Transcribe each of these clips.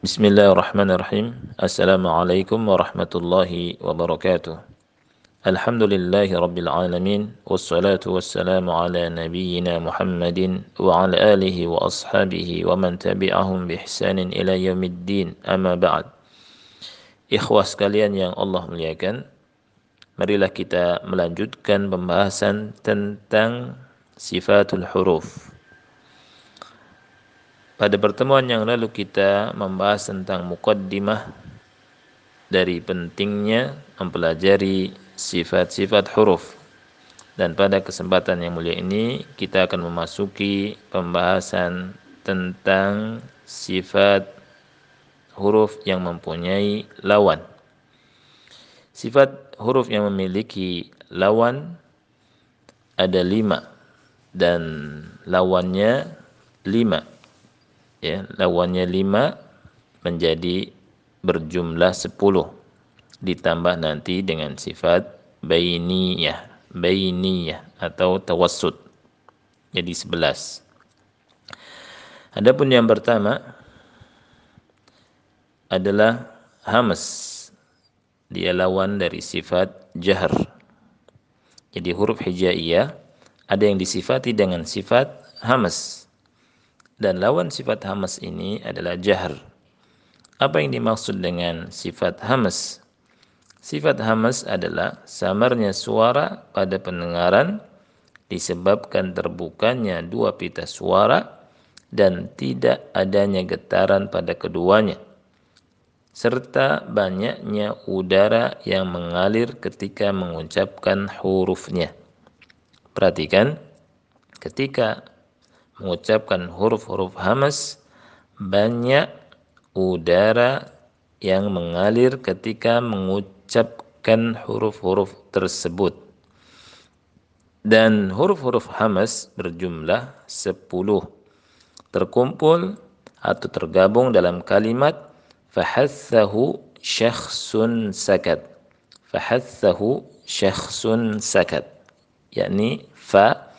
بسم الله الرحمن الرحيم السلام عليكم ورحمة الله وبركاته الحمد لله رب العالمين والصلاة والسلام على نبينا محمد وعلى آله وأصحابه ومن تبعهم بإحسان إلى يوم الدين أما بعد إخوة sekalian yang Allah muliakan marilah kita melanjutkan pembahasan tentang صفات الحروف Pada pertemuan yang lalu kita membahas tentang mukaddimah dari pentingnya mempelajari sifat-sifat huruf. Dan pada kesempatan yang mulia ini kita akan memasuki pembahasan tentang sifat huruf yang mempunyai lawan. Sifat huruf yang memiliki lawan ada lima dan lawannya lima ya lawannya 5 menjadi berjumlah 10 ditambah nanti dengan sifat bainiyah bainiyah atau tawassut. Jadi 11 Adapun yang pertama adalah hamas. Dia lawan dari sifat jahar. Jadi huruf hijaiyah ada yang disifati dengan sifat hamas dan lawan sifat hamas ini adalah jahar. Apa yang dimaksud dengan sifat hamas? Sifat hamas adalah samarnya suara pada pendengaran disebabkan terbukanya dua pita suara dan tidak adanya getaran pada keduanya serta banyaknya udara yang mengalir ketika mengucapkan hurufnya. Perhatikan, ketika mengucapkan huruf-huruf hamas banyak udara yang mengalir ketika mengucapkan huruf-huruf tersebut. Dan huruf-huruf hamas berjumlah 10 terkumpul atau tergabung dalam kalimat fahassahu syakhsun sakat. Fahassahu syakhsun sakat. yakni fa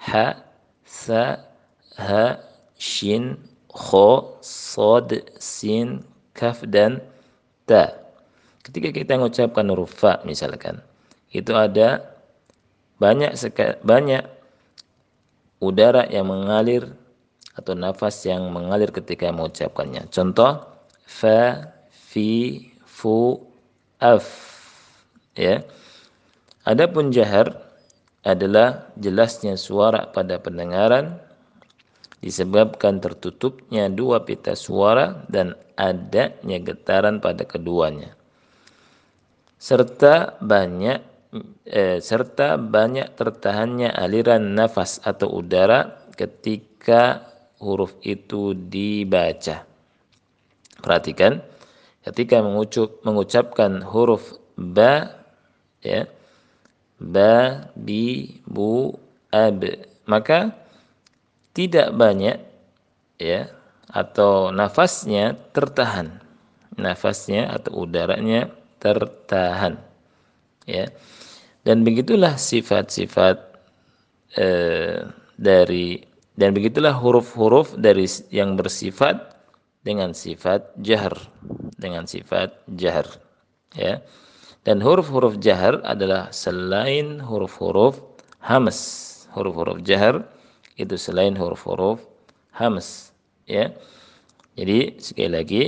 ha sa ha, shin, kho, sod, sin, kaf, dan ta. Ketika kita mengucapkan huruf fa misalkan, itu ada banyak banyak udara yang mengalir atau nafas yang mengalir ketika mengucapkannya. Contoh fa, fi, fu, af. Ya. Adapun jahar adalah jelasnya suara pada pendengaran disebabkan tertutupnya dua pita suara dan adanya getaran pada keduanya. Serta banyak eh, serta banyak tertahannya aliran nafas atau udara ketika huruf itu dibaca. Perhatikan ketika mengucap mengucapkan huruf ba ya ba bi bu ab maka tidak banyak ya atau nafasnya tertahan. Nafasnya atau udaranya tertahan ya. Dan begitulah sifat-sifat eh, dari dan begitulah huruf-huruf dari yang bersifat dengan sifat jahar dengan sifat jahar ya. Dan huruf-huruf jahar adalah selain huruf-huruf hamas huruf-huruf jahar itu selain huruf-huruf hams ya. Jadi sekali lagi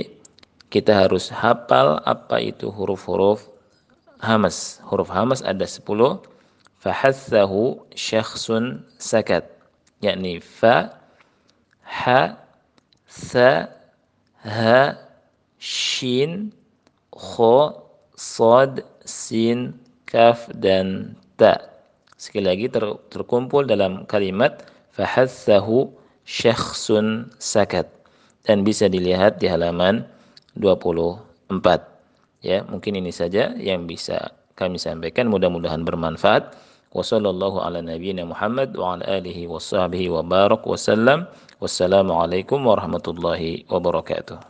kita harus hafal apa itu huruf-huruf hamas huruf hamas ada 10 fahassahu syakhsun sakat. Yakni fa ha sa ha shin kho sod sin kaf dan ta. Sekali lagi ter, terkumpul dalam kalimat fahassahu syakhsun sakat dan bisa dilihat di halaman 24 ya mungkin ini saja yang bisa kami sampaikan. Mudah-mudahan bermanfaat. Wasallallahu ala nabiyyina Muhammad wa ala alihi washabbihi wa barak wasallam wassalamu alaikum warahmatullahi wabarakatuh